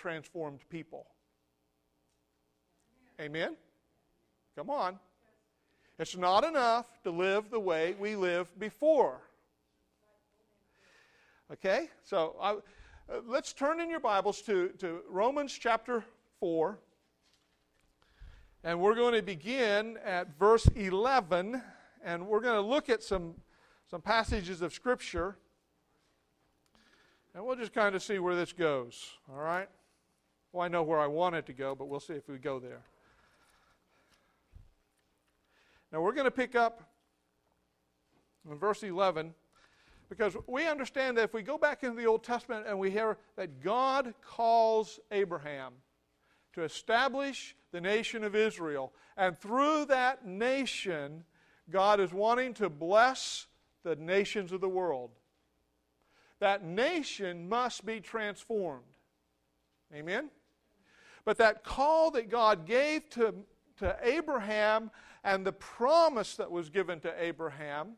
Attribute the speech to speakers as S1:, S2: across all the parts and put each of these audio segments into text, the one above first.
S1: transformed people. Amen? Come on. It's not enough to live the way we lived before. Okay? So I, uh, let's turn in your Bibles to, to Romans chapter 4. And we're going to begin at verse 11. And we're going to look at some, some passages of Scripture. And we'll just kind of see where this goes. All right? Well, I know where I want it to go, but we'll see if we go there. Now we're going to pick up in verse 11 because we understand that if we go back into the Old Testament and we hear that God calls Abraham to establish the nation of Israel, and through that nation, God is wanting to bless the nations of the world. That nation must be transformed. Amen? But that call that God gave to, to Abraham and the promise that was given to Abraham,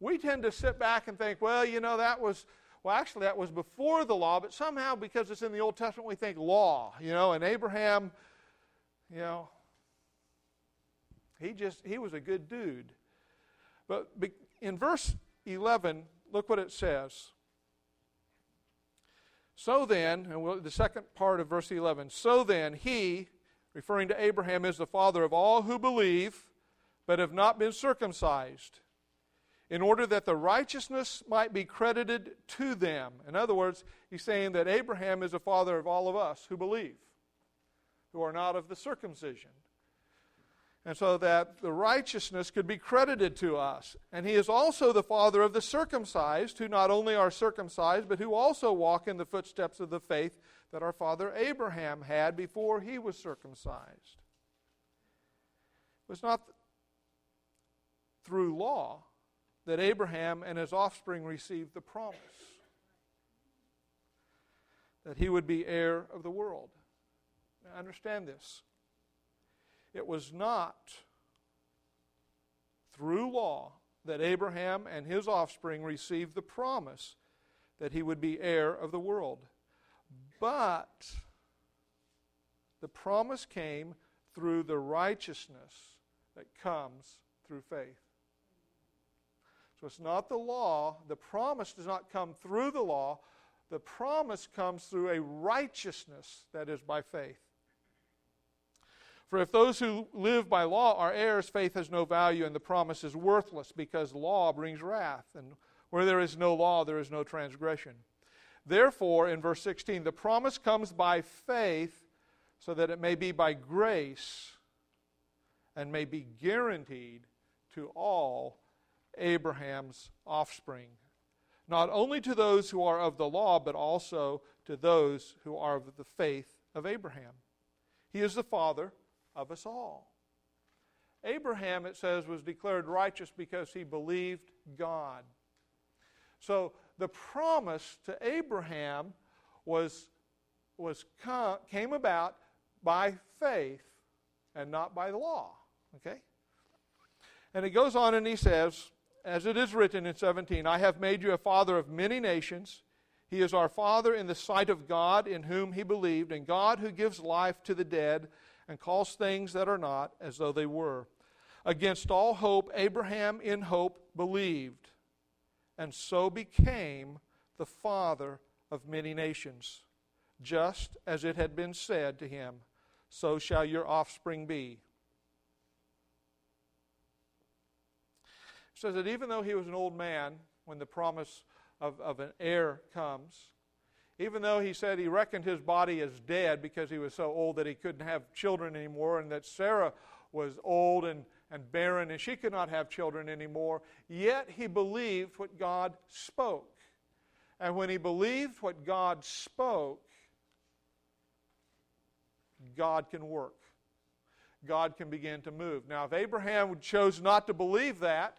S1: we tend to sit back and think, well, you know, that was, well, actually, that was before the law, but somehow because it's in the Old Testament, we think law, you know, and Abraham, you know, he just, he was a good dude. But in verse 11, look what it says. So then, and we'll, the second part of verse 11, so then he, referring to Abraham, is the father of all who believe, but have not been circumcised, in order that the righteousness might be credited to them. In other words, he's saying that Abraham is the father of all of us who believe, who are not of the circumcision. And so that the righteousness could be credited to us. And he is also the father of the circumcised, who not only are circumcised, but who also walk in the footsteps of the faith that our father Abraham had before he was circumcised. It was not through law that Abraham and his offspring received the promise that he would be heir of the world. Now, understand this. It was not through law that Abraham and his offspring received the promise that he would be heir of the world. But the promise came through the righteousness that comes through faith. So it's not the law. The promise does not come through the law. The promise comes through a righteousness that is by faith. For if those who live by law are heirs, faith has no value and the promise is worthless because law brings wrath. And where there is no law, there is no transgression. Therefore, in verse 16, the promise comes by faith so that it may be by grace and may be guaranteed to all Abraham's offspring. Not only to those who are of the law, but also to those who are of the faith of Abraham. He is the father of us all. Abraham, it says, was declared righteous because he believed God. So the promise to Abraham was, was come, came about by faith and not by the law. Okay? And he goes on and he says, as it is written in 17, I have made you a father of many nations. He is our father in the sight of God in whom he believed, and God who gives life to the dead and calls things that are not as though they were. Against all hope, Abraham in hope believed and so became the father of many nations. Just as it had been said to him, so shall your offspring be. It says that even though he was an old man when the promise of, of an heir comes, even though he said he reckoned his body as dead because he was so old that he couldn't have children anymore, and that Sarah was old and and barren, and she could not have children anymore. Yet he believed what God spoke. And when he believed what God spoke, God can work. God can begin to move. Now, if Abraham chose not to believe that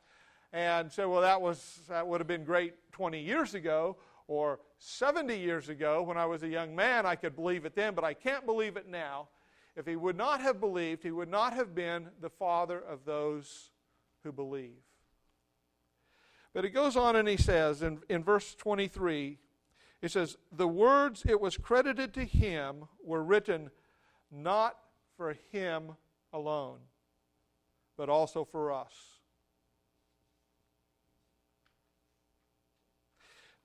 S1: and said, well, that, was, that would have been great 20 years ago or 70 years ago when I was a young man, I could believe it then, but I can't believe it now. If he would not have believed, he would not have been the father of those who believe. But he goes on and he says in, in verse 23 He says, The words it was credited to him were written not for him alone, but also for us.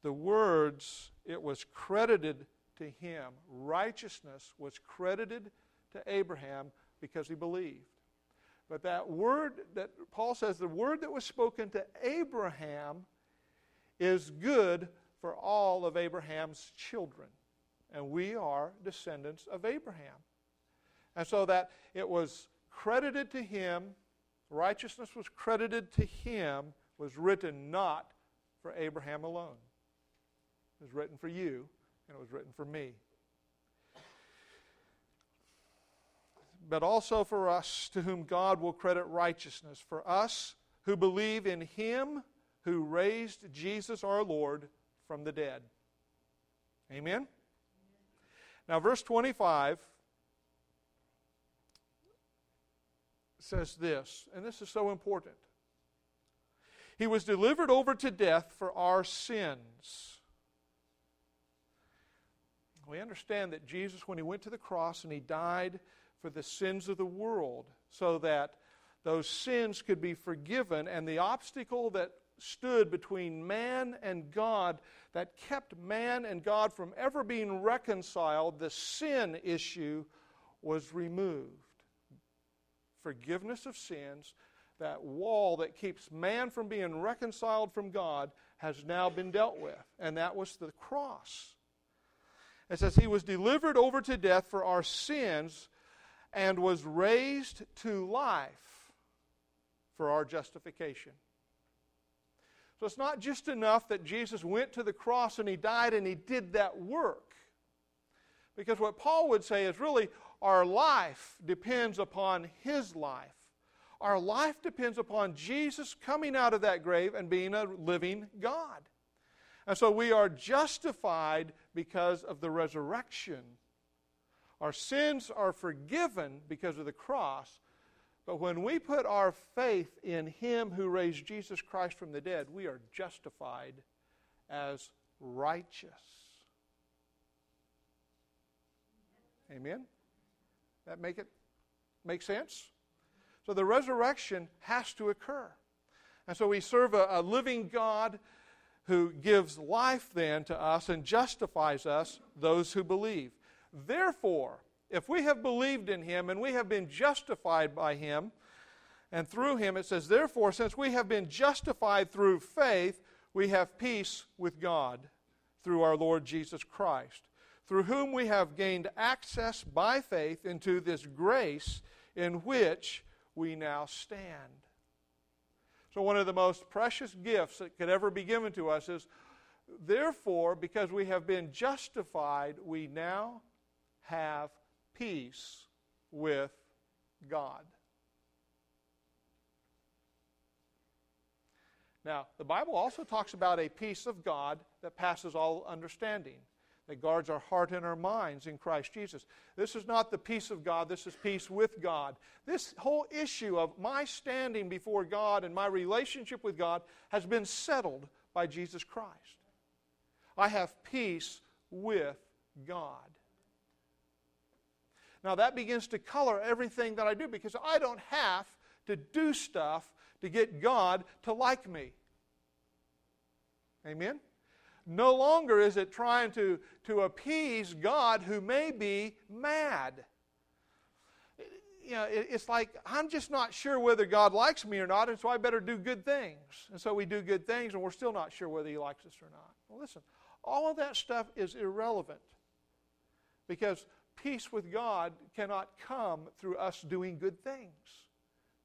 S1: The words it was credited to him, righteousness was credited to Abraham because he believed. But that word that Paul says, the word that was spoken to Abraham is good for all of Abraham's children. And we are descendants of Abraham. And so that it was credited to him, righteousness was credited to him, was written not for Abraham alone. It was written for you, and it was written for me. But also for us to whom God will credit righteousness, for us who believe in him who raised Jesus our Lord from the dead. Amen? Now, verse 25 says this, and this is so important. He was delivered over to death for our sins. We understand that Jesus, when he went to the cross and he died for the sins of the world, so that those sins could be forgiven, and the obstacle that stood between man and God that kept man and God from ever being reconciled, the sin issue was removed. Forgiveness of sins, that wall that keeps man from being reconciled from God, has now been dealt with, and that was the cross. It says, He was delivered over to death for our sins and was raised to life for our justification. So it's not just enough that Jesus went to the cross and he died and he did that work. Because what Paul would say is really our life depends upon his life. Our life depends upon Jesus coming out of that grave and being a living God. And so we are justified because of the resurrection. Our sins are forgiven because of the cross, but when we put our faith in Him who raised Jesus Christ from the dead, we are justified as righteous. Amen? That make it make sense? So the resurrection has to occur. And so we serve a, a living God who gives life then to us and justifies us, those who believe. Therefore, if we have believed in him and we have been justified by him, and through him, it says, Therefore, since we have been justified through faith, we have peace with God through our Lord Jesus Christ, through whom we have gained access by faith into this grace in which we now stand. So, one of the most precious gifts that could ever be given to us is, therefore, because we have been justified, we now have peace with God. Now, the Bible also talks about a peace of God that passes all understanding, that guards our heart and our minds in Christ Jesus. This is not the peace of God, this is peace with God. This whole issue of my standing before God and my relationship with God has been settled by Jesus Christ. I have peace with God. Now that begins to color everything that I do because I don't have to do stuff to get God to like me. Amen? No longer is it trying to, to appease God who may be mad. You know, it, it's like, I'm just not sure whether God likes me or not, and so I better do good things. And so we do good things, and we're still not sure whether He likes us or not. Well, listen, all of that stuff is irrelevant because peace with God cannot come through us doing good things.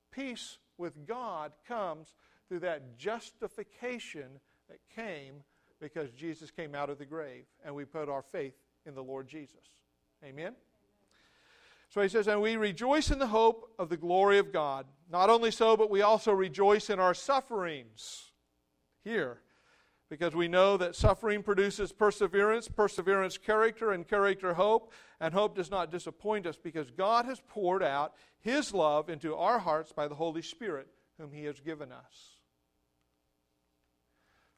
S1: Peace with God comes through that justification that came because Jesus came out of the grave and we put our faith in the Lord Jesus. Amen? So he says, And we rejoice in the hope of the glory of God. Not only so, but we also rejoice in our sufferings here because we know that suffering produces perseverance, perseverance, character, and character, hope. And hope does not disappoint us because God has poured out His love into our hearts by the Holy Spirit, whom He has given us.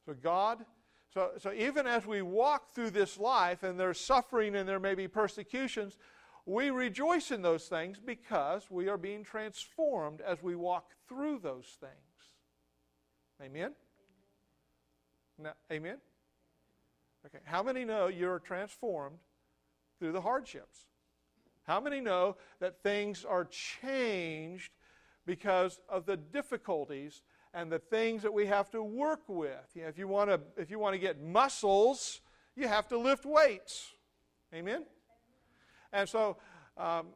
S1: So, God, So, so even as we walk through this life and there's suffering and there may be persecutions, we rejoice in those things because we are being transformed as we walk through those things. Amen? Now, amen? Okay, how many know you're transformed through the hardships? How many know that things are changed because of the difficulties and the things that we have to work with? You know, if you want to if you want to get muscles, you have to lift weights. Amen. And so, um,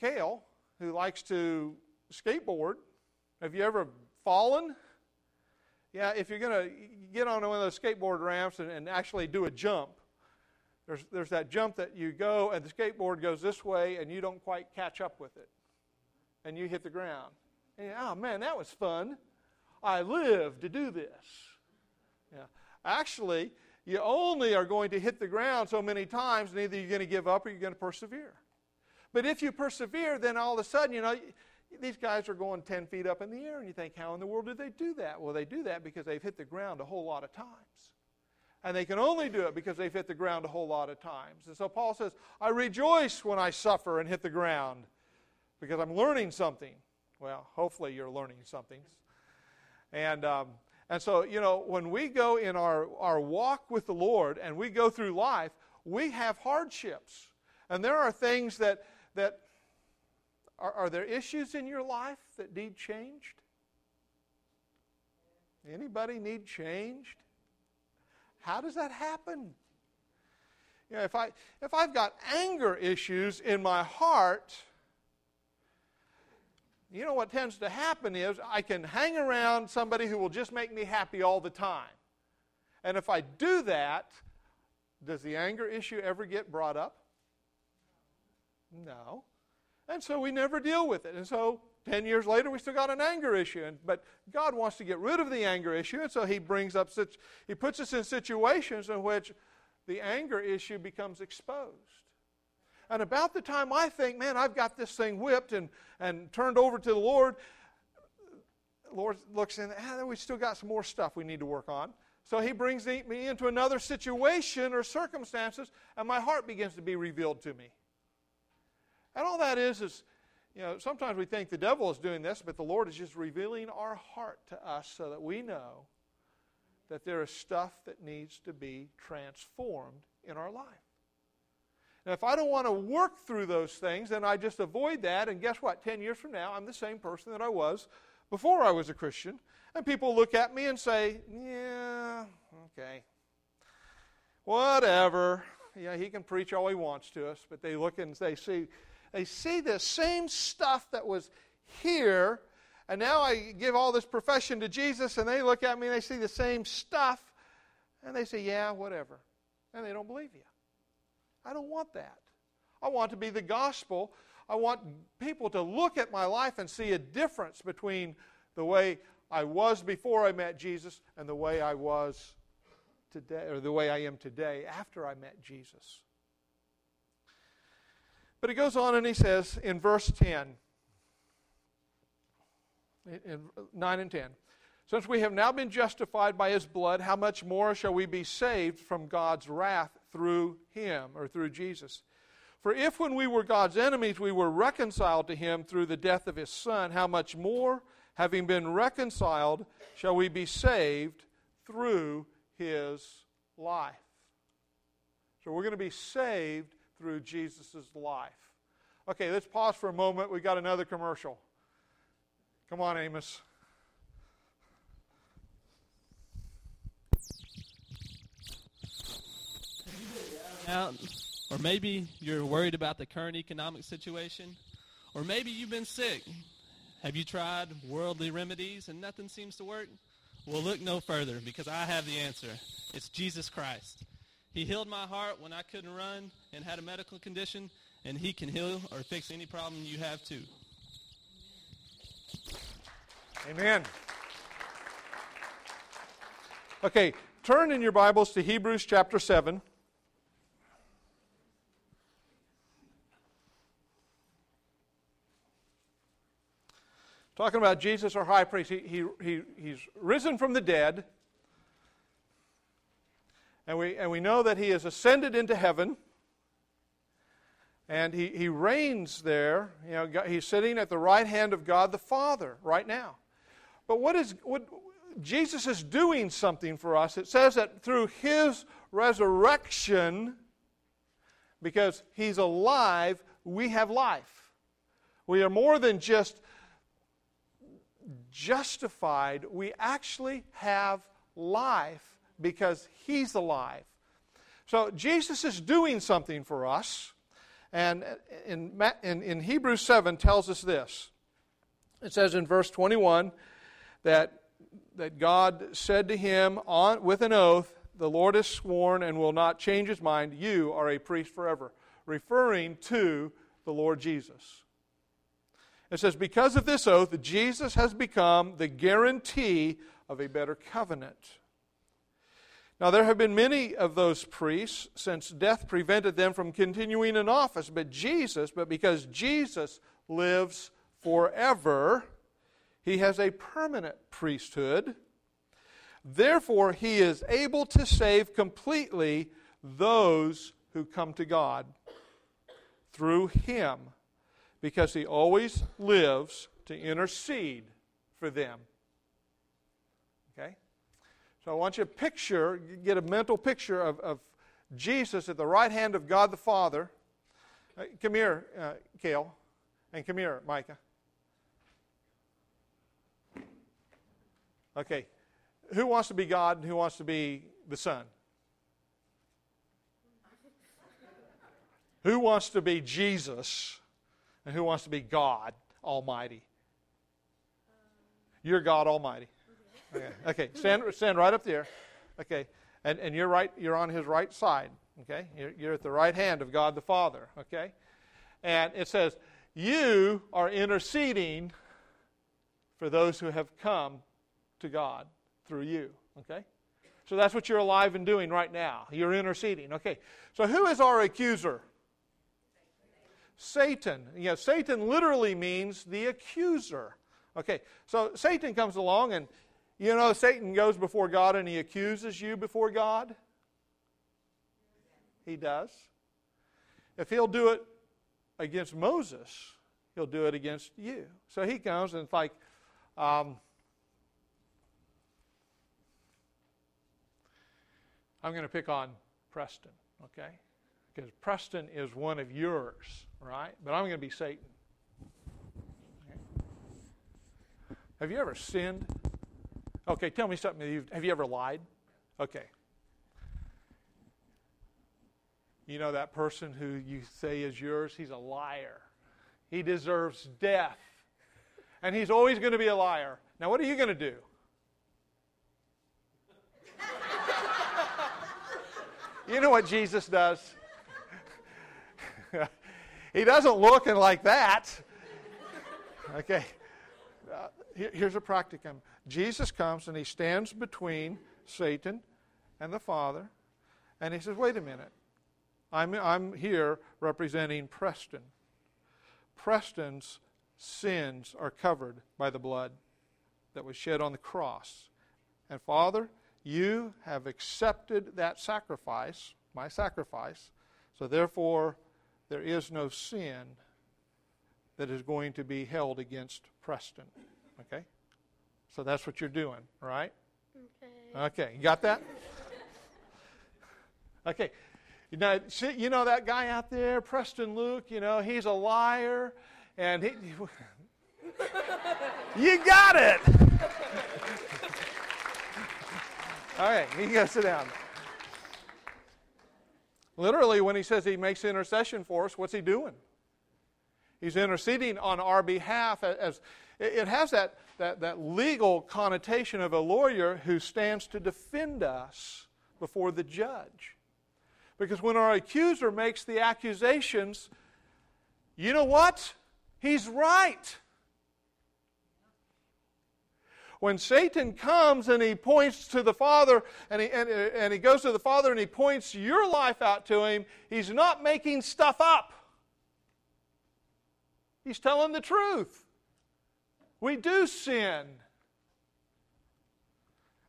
S1: Kale, who likes to skateboard, have you ever fallen? Yeah, if you're going to get on one of those skateboard ramps and, and, actually do a jump, there's, there's that jump that you go and the skateboard goes this way and you don't quite catch up with it. And you hit the ground. And oh man, that was fun. I live to do this. Yeah. Actually, you only are going to hit the ground so many times, and either you're going to give up or you're going to persevere. But if you persevere, then all of a sudden, you know, these guys are going 10 feet up in the air, and you think, how in the world did they do that? Well, they do that because they've hit the ground a whole lot of times. And they can only do it because they've hit the ground a whole lot of times. And so Paul says, I rejoice when I suffer and hit the ground because I'm learning something. Well, hopefully you're learning something. And, um, and so, you know, when we go in our, our walk with the Lord and we go through life, we have hardships. And there are things that, that are, are there issues in your life that need changed? Anybody need changed? How does that happen? You know, if I if I've got anger issues in my heart, you know what tends to happen is I can hang around somebody who will just make me happy all the time. And if I do that, does the anger issue ever get brought up? No. And so we never deal with it. And so 10 years later, we still got an anger issue. And, but God wants to get rid of the anger issue, and so He brings up such, He puts us in situations in which the anger issue becomes exposed. And about the time I think, man, I've got this thing whipped and, and turned over to the Lord, Lord looks in, ah, we still got some more stuff we need to work on. So he brings me into another situation or circumstances, and my heart begins to be revealed to me. And all that is is, you know, sometimes we think the devil is doing this, but the Lord is just revealing our heart to us so that we know that there is stuff that needs to be transformed in our life. Now, if I don't want to work through those things, then I just avoid that, and guess what? Ten years from now, I'm the same person that I was before I was a Christian. And people look at me and say, Yeah, okay. Whatever. Yeah, he can preach all he wants to us, but they look and they see, they see the same stuff that was here, and now I give all this profession to Jesus, and they look at me and they see the same stuff, and they say, Yeah, whatever. And they don't believe you. I don't want that. I want to be the gospel. I want people to look at my life and see a difference between the way I was before I met Jesus and the way I was today, or the way I am today after I met Jesus. But he goes on and he says in verse 10, in 9 and 10, since we have now been justified by his blood, how much more shall we be saved from God's wrath through him or through Jesus? For if when we were God's enemies we were reconciled to him through the death of his son, how much more, having been reconciled, shall we be saved through his life? So we're going to be saved through Jesus' life. Okay, let's pause for a moment. We got another commercial. Come on, Amos.
S2: Out, or maybe you're worried about the current economic situation, or maybe you've been sick. Have you tried worldly remedies and nothing seems to work? Well, look no further because I have the answer. It's Jesus Christ. He healed my heart when I couldn't run and had a medical condition, and He can heal or fix any problem you have too.
S1: Amen. Okay, turn in your Bibles to Hebrews chapter 7. Talking about Jesus, our high priest. He, he, he, he's risen from the dead. And we, and we know that he has ascended into heaven. And he, he reigns there. You know, he's sitting at the right hand of God the Father right now. But what is what Jesus is doing something for us? It says that through his resurrection, because he's alive, we have life. We are more than just justified, we actually have life because he's alive. So Jesus is doing something for us. And in, in, in, Hebrews 7 tells us this. It says in verse 21 that, that God said to him on, with an oath, The Lord has sworn and will not change his mind. You are a priest forever. Referring to the Lord Jesus. It says, Because of this oath, Jesus has become the guarantee of a better covenant. Now, there have been many of those priests since death prevented them from continuing in office, but Jesus, but because Jesus lives forever, he has a permanent priesthood. Therefore, he is able to save completely those who come to God through him because he always lives to intercede for them. Okay? So I want you to picture, get a mental picture of, of Jesus at the right hand of God the Father. Uh, come here, uh, Kale, and come here, Micah. Okay, who wants to be God and who wants to be the Son? who wants to be Jesus and who wants to be God Almighty? You're God Almighty. Okay, okay. Stand, stand right up there. Okay, and, and you're right. You're on His right side. Okay, you're, you're at the right hand of God the Father. Okay, and it says you are interceding for those who have come to God through you. Okay, so that's what you're alive and doing right now. You're interceding. Okay, so who is our accuser? Satan. You know, Satan literally means the accuser. Okay, so Satan comes along and you know, Satan goes before God and he accuses you before God. He does. If he'll do it against Moses, he'll do it against you. So he comes and it's like, um, I'm going to pick on Preston, okay? Because Preston is one of yours right? But I'm going to be Satan. Okay. Have you ever sinned? Okay, tell me something. Have you ever lied? Okay. You know that person who you say is yours? He's a liar. He deserves death. And he's always going to be a liar. Now, what are you going to do? you know what Jesus does? He doesn't look like that. Okay. Uh, here, here's a practicum. Jesus comes and he stands between Satan and the Father, and he says, Wait a minute. I'm, I'm here representing Preston. Preston's sins are covered by the blood that was shed on the cross. And Father, you have accepted that sacrifice, my sacrifice, so therefore there is no sin that is going to be held against Preston. Okay? So that's what you're doing, right? Okay. Okay, you got that? okay. You know, you know that guy out there, Preston Luke, you know, he's a liar and he You got it. All right, you can go sit down. Literally, when he says he makes intercession for us, what's he doing? He's interceding on our behalf as, it has that, that, that legal connotation of a lawyer who stands to defend us before the judge. Because when our accuser makes the accusations, you know what? He's right. When Satan comes and he points to the Father and he, and, and he goes to the Father and he points your life out to him, he's not making stuff up. He's telling the truth. We do sin.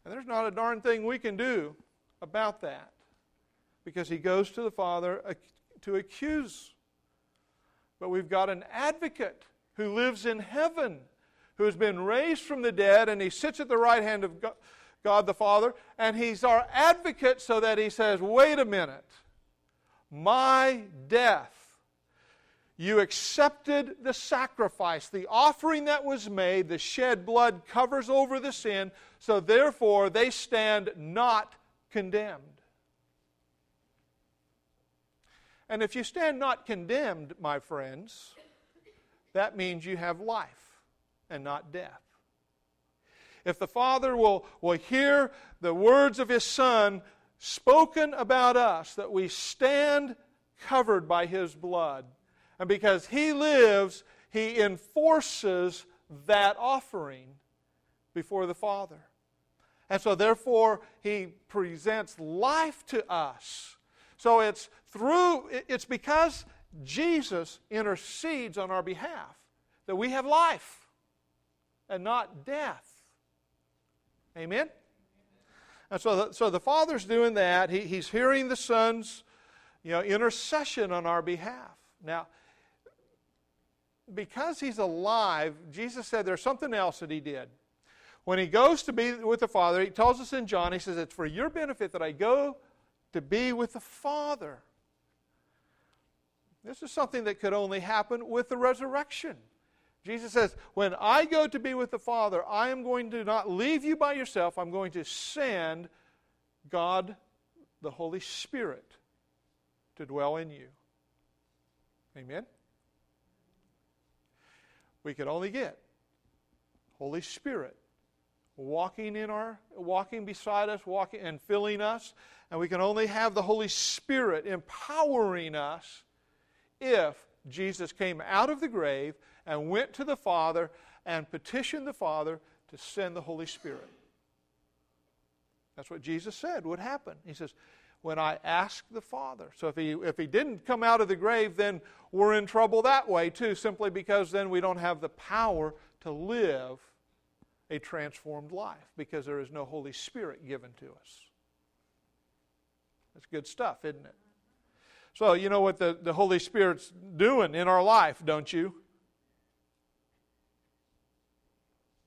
S1: And there's not a darn thing we can do about that. because he goes to the Father to accuse. But we've got an advocate who lives in heaven, who has been raised from the dead, and he sits at the right hand of God, the Father, and he's our advocate so that he says, wait a minute, my death. You accepted the sacrifice, the offering that was made, the shed blood covers over the sin, so therefore they stand not condemned. And if you stand not condemned, my friends, that means you have life and not death. If the Father will, will hear the words of His Son spoken about us, that we stand covered by His blood, and because He lives, He enforces that offering before the Father. And so, therefore, He presents life to us. So it's through, it's because Jesus intercedes on our behalf that we have life and not death. Amen? And so the, so the Father's doing that. He, he's hearing the Son's you know, intercession on our behalf. Now, because he's alive, Jesus said there's something else that he did. When he goes to be with the Father, he tells us in John, he says, It's for your benefit that I go to be with the Father. This is something that could only happen with the resurrection. Jesus says, When I go to be with the Father, I am going to not leave you by yourself. I'm going to send God, the Holy Spirit, to dwell in you. Amen? We could only get Holy Spirit walking in our walking beside us walking and filling us and we can only have the holy spirit empowering us if Jesus came out of the grave and went to the Father and petitioned the Father to send the Holy Spirit. That's what Jesus said would happen. He says, when I ask the Father. So if he, if he didn't come out of the grave, then we're in trouble that way too, simply because then we don't have the power to live a transformed life because there is no Holy Spirit given to us. That's good stuff, isn't it? So, you know what the, the Holy Spirit's doing in our life, don't you?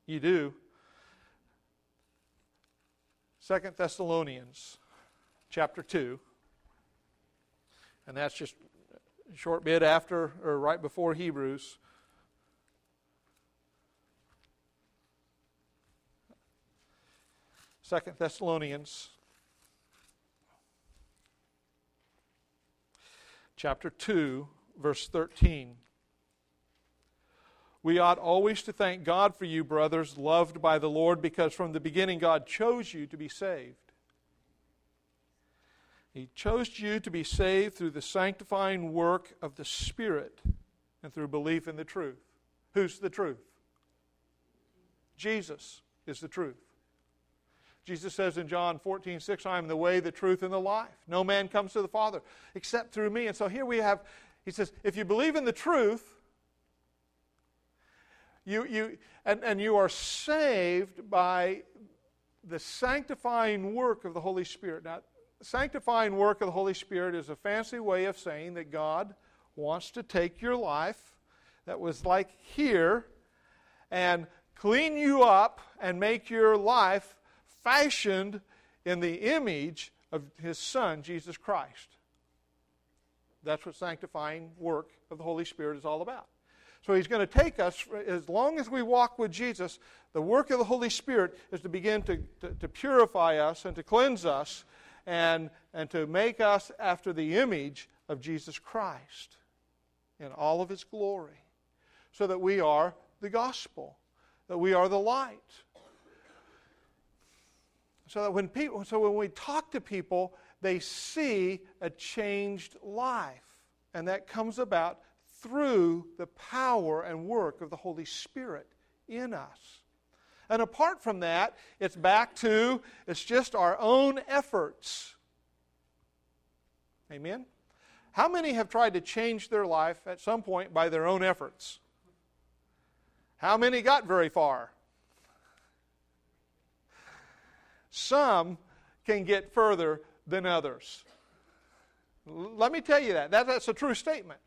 S1: You do. Second Thessalonians chapter 2. And that's just a short bit after or right before Hebrews. Second Thessalonians chapter 2, verse 13. We ought always to thank God for you, brothers, loved by the Lord, because from the beginning God chose you to be saved. He chose you to be saved through the sanctifying work of the Spirit and through belief in the truth. Who's the truth? Jesus is the truth. Jesus says in John 14, 6, I am the way, the truth, and the life. No man comes to the Father except through me. And so here we have, he says, if you believe in the truth, you, you, and, and you are saved by the sanctifying work of the Holy Spirit. Now, sanctifying work of the Holy Spirit is a fancy way of saying that God wants to take your life that was like here and clean you up and make your life fashioned in the image of his Son, Jesus Christ. That's what sanctifying work of the Holy Spirit is all about. So he's going to take us, as long as we walk with Jesus, the work of the Holy Spirit is to begin to, to, to purify us and to cleanse us and, and to make us after the image of Jesus Christ in all of his glory, so that we are the gospel, that we are the light, so that when people so when we talk to people they see a changed life and that comes about through the power and work of the holy spirit in us and apart from that it's back to it's just our own efforts amen how many have tried to change their life at some point by their own efforts how many got very far Some can get further than others. Let me tell you that. that that's a true statement.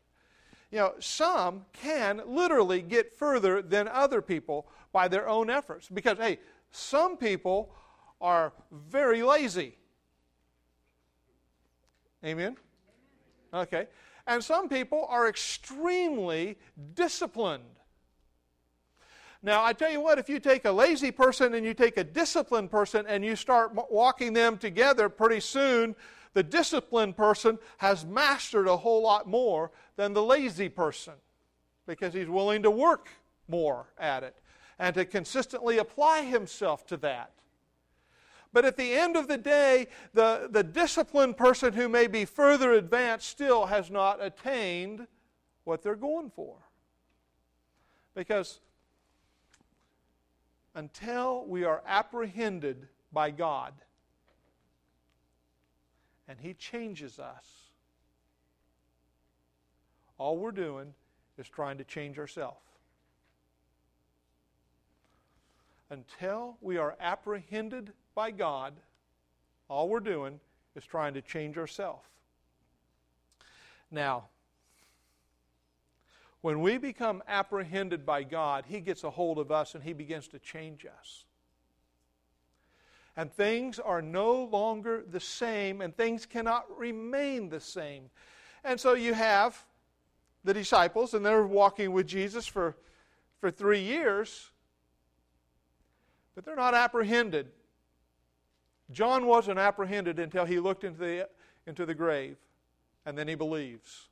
S1: You know, some can literally get further than other people by their own efforts. Because, hey, some people are very lazy. Amen? Okay. And some people are extremely disciplined. Now, I tell you what, if you take a lazy person and you take a disciplined person and you start walking them together, pretty soon the disciplined person has mastered a whole lot more than the lazy person because he's willing to work more at it and to consistently apply himself to that. But at the end of the day, the, the disciplined person who may be further advanced still has not attained what they're going for. Because until we are apprehended by God and He changes us, all we're doing is trying to change ourselves. Until we are apprehended by God, all we're doing is trying to change ourselves. Now, when we become apprehended by God, He gets a hold of us and He begins to change us. And things are no longer the same, and things cannot remain the same. And so you have the disciples, and they're walking with Jesus for, for three years, but they're not apprehended. John wasn't apprehended until he looked into the, into the grave, and then he believes.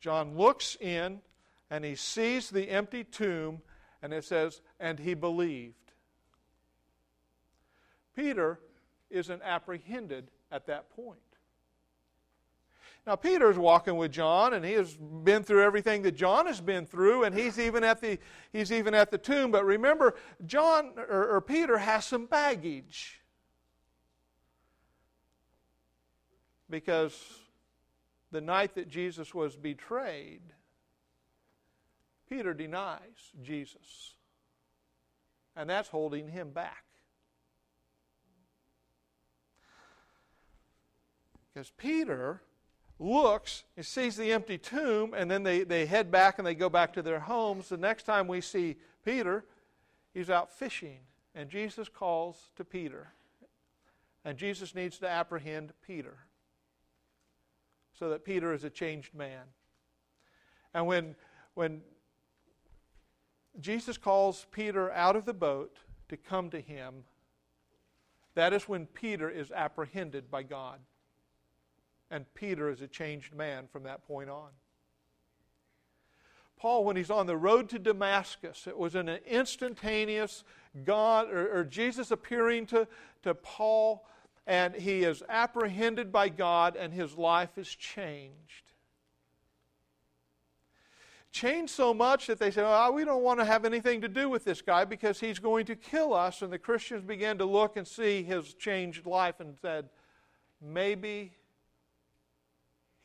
S1: John looks in and he sees the empty tomb, and it says, and he believed. Peter isn't apprehended at that point. Now, Peter's walking with John, and he has been through everything that John has been through, and he's even at the, he's even at the tomb. But remember, John or, or Peter has some baggage. Because the night that Jesus was betrayed, Peter denies Jesus. And that's holding him back. Because Peter looks and sees the empty tomb, and then they, they head back and they go back to their homes. The next time we see Peter, he's out fishing, and Jesus calls to Peter. And Jesus needs to apprehend Peter so that Peter is a changed man. And when, when Jesus calls Peter out of the boat to come to him, that is when Peter is apprehended by God. And Peter is a changed man from that point on. Paul, when he's on the road to Damascus, it was an instantaneous God or, or Jesus appearing to, to Paul and he is apprehended by God, and his life is changed. Changed so much that they say, oh, We don't want to have anything to do with this guy because he's going to kill us. And the Christians began to look and see his changed life and said, Maybe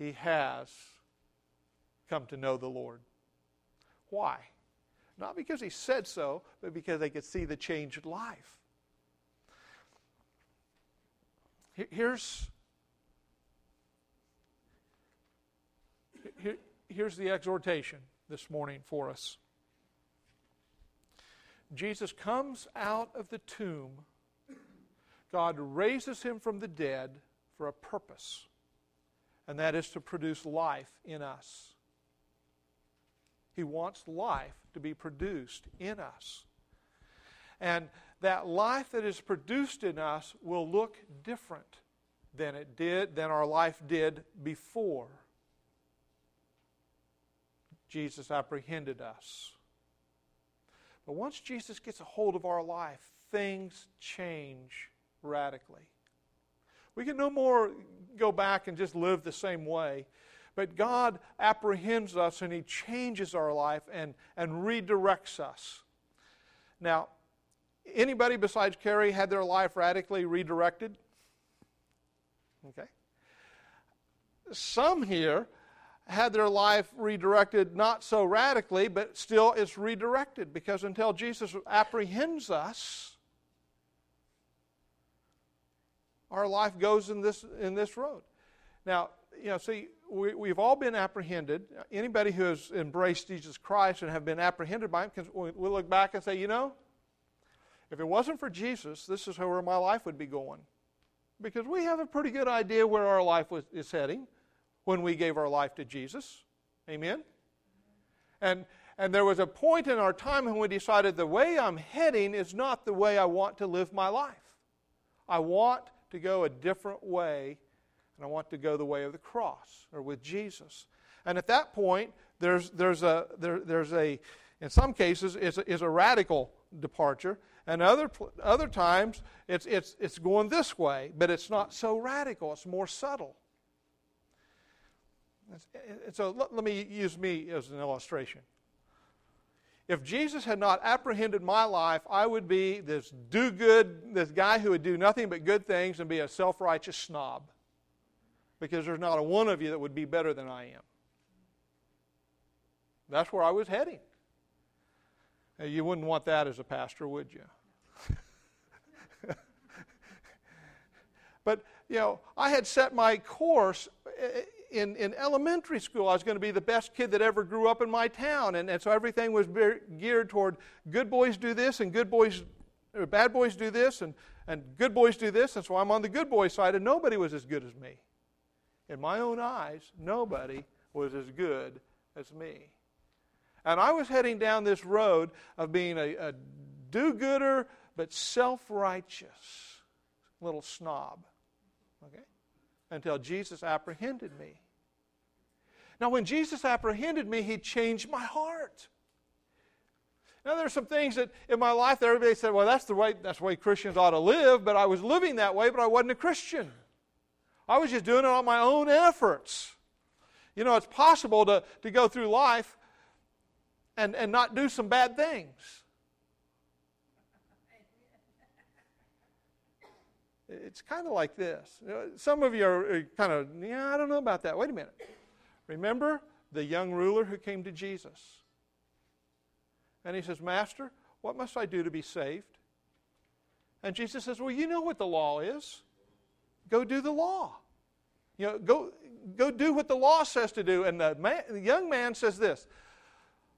S1: he has come to know the Lord. Why? Not because he said so, but because they could see the changed life. Here's, here, here's the exhortation this morning for us. Jesus comes out of the tomb. God raises him from the dead for a purpose, and that is to produce life in us. He wants life to be produced in us. And that life that is produced in us will look different than it did, than our life did before Jesus apprehended us. But once Jesus gets a hold of our life, things change radically. We can no more go back and just live the same way. But God apprehends us and He changes our life and, and redirects us. Now, Anybody besides Carrie had their life radically redirected? Okay. Some here had their life redirected not so radically, but still it's redirected because until Jesus apprehends us, our life goes in this, in this road. Now, you know, see, we, we've all been apprehended. Anybody who has embraced Jesus Christ and have been apprehended by Him, we'll look back and say, you know, if it wasn't for Jesus, this is where my life would be going. Because we have a pretty good idea where our life was, is heading when we gave our life to Jesus. Amen? And, and there was a point in our time when we decided the way I'm heading is not the way I want to live my life. I want to go a different way, and I want to go the way of the cross or with Jesus. And at that point, there's, there's, a, there, there's a, in some cases, is a, is a radical departure, and other, other times it's, it's, it's going this way, but it's not so radical, it's more subtle. So let me use me as an illustration. If Jesus had not apprehended my life, I would be this do good, this guy who would do nothing but good things and be a self righteous snob. Because there's not a one of you that would be better than I am. That's where I was heading. You wouldn't want that as a pastor, would you? but, you know, I had set my course eh, eh, in, in elementary school, I was going to be the best kid that ever grew up in my town. And, and so everything was geared toward good boys do this and good boys, or bad boys do this and, and good boys do this. And so I'm on the good boy side, and nobody was as good as me. In my own eyes, nobody was as good as me. And I was heading down this road of being a, a do gooder, but self righteous little snob. Okay? Until Jesus apprehended me. Now, when Jesus apprehended me, he changed my heart. Now, there are some things that in my life that everybody said, well, that's the way, that's the way Christians ought to live, but I was living that way, but I wasn't a Christian. I was just doing it on my own efforts. You know, it's possible to, to go through life and, and not do some bad things. It's kind of like this. Some of you are kind of, yeah, I don't know about that. Wait a minute. Remember the young ruler who came to Jesus? And he says, Master, what must I do to be saved? And Jesus says, Well, you know what the law is. Go do the law. You know, go, go do what the law says to do. And the, man, the young man says this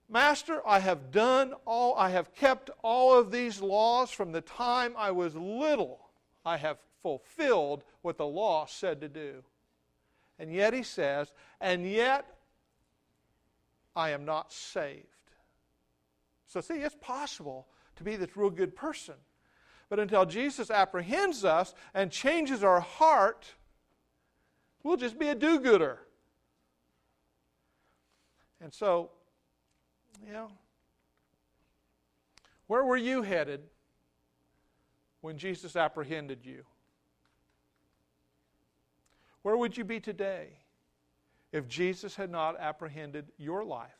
S1: Master, I have done all, I have kept all of these laws from the time I was little. I have fulfilled what the law said to do. And yet he says, and yet I am not saved. So, see, it's possible to be this real good person. But until Jesus apprehends us and changes our heart, we'll just be a do gooder. And so, you know, where were you headed when Jesus apprehended you? Where would you be today if Jesus had not apprehended your life?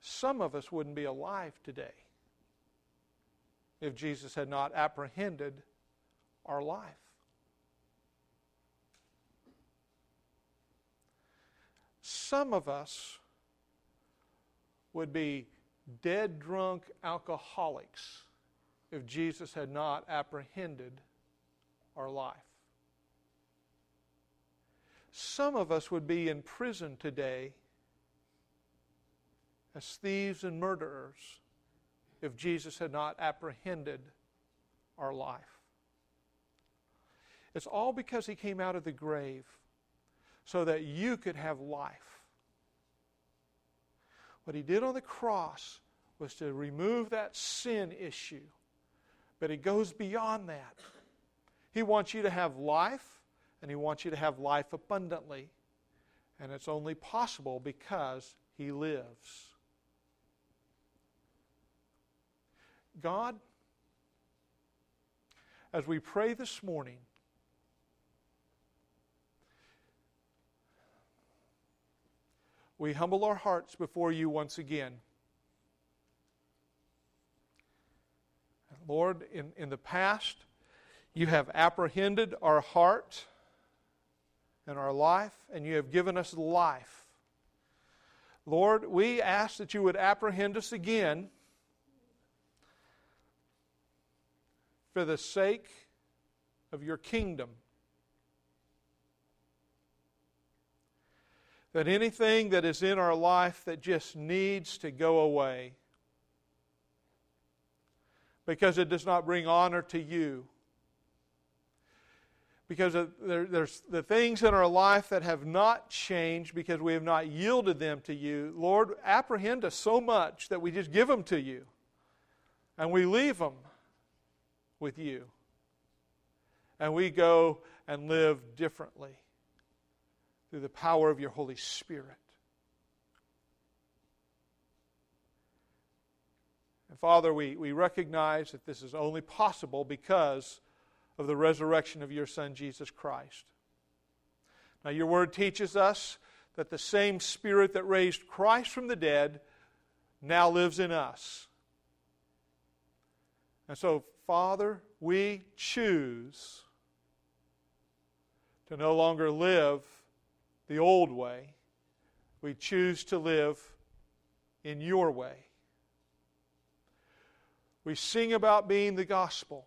S1: Some of us wouldn't be alive today if Jesus had not apprehended our life. Some of us would be dead drunk alcoholics if Jesus had not apprehended our life. Some of us would be in prison today as thieves and murderers if Jesus had not apprehended our life. It's all because he came out of the grave so that you could have life. What he did on the cross was to remove that sin issue. But he goes beyond that. He wants you to have life, and he wants you to have life abundantly. And it's only possible because he lives. God, as we pray this morning, we humble our hearts before you once again. Lord, in, in the past, you have apprehended our heart and our life, and you have given us life. Lord, we ask that you would apprehend us again for the sake of your kingdom. That anything that is in our life that just needs to go away because it does not bring honor to you. Because there, there's the things in our life that have not changed because we have not yielded them to you. Lord, apprehend us so much that we just give them to you and we leave them with you. And we go and live differently through the power of your Holy Spirit. And Father, we, we recognize that this is only possible because of the resurrection of your Son, Jesus Christ. Now, your word teaches us that the same Spirit that raised Christ from the dead now lives in us. And so, Father, we choose to no longer live the old way. We choose to live in your way. We sing about being the gospel.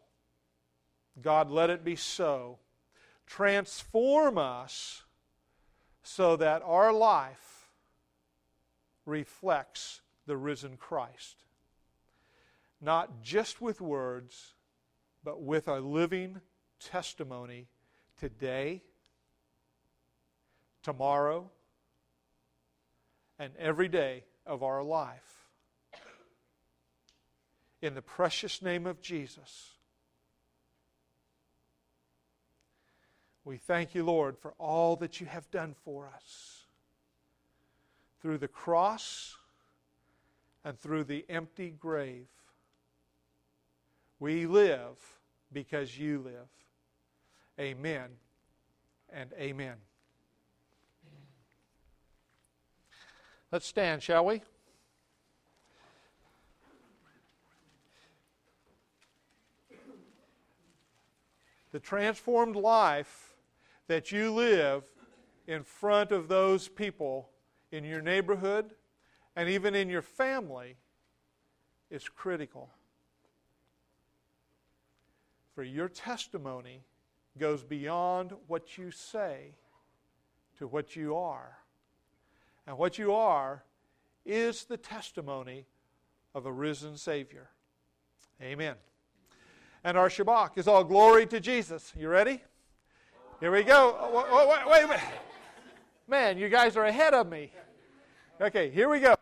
S1: God, let it be so. Transform us so that our life reflects the risen Christ. Not just with words, but with a living testimony today, tomorrow, and every day of our life in the precious name of Jesus. We thank you, Lord, for all that you have done for us through the cross and through the empty grave. We live because you live. Amen and amen. Let's stand, shall we? the transformed life that you live in front of those people in your neighborhood and even in your family is critical. For your testimony goes beyond what you say to what you are. And what you are is the testimony of a risen Savior. Amen and our Shabbat is all glory to Jesus. You ready? Here we go. Wait, wait, wait. Man, you guys are ahead of me. Okay, here we go.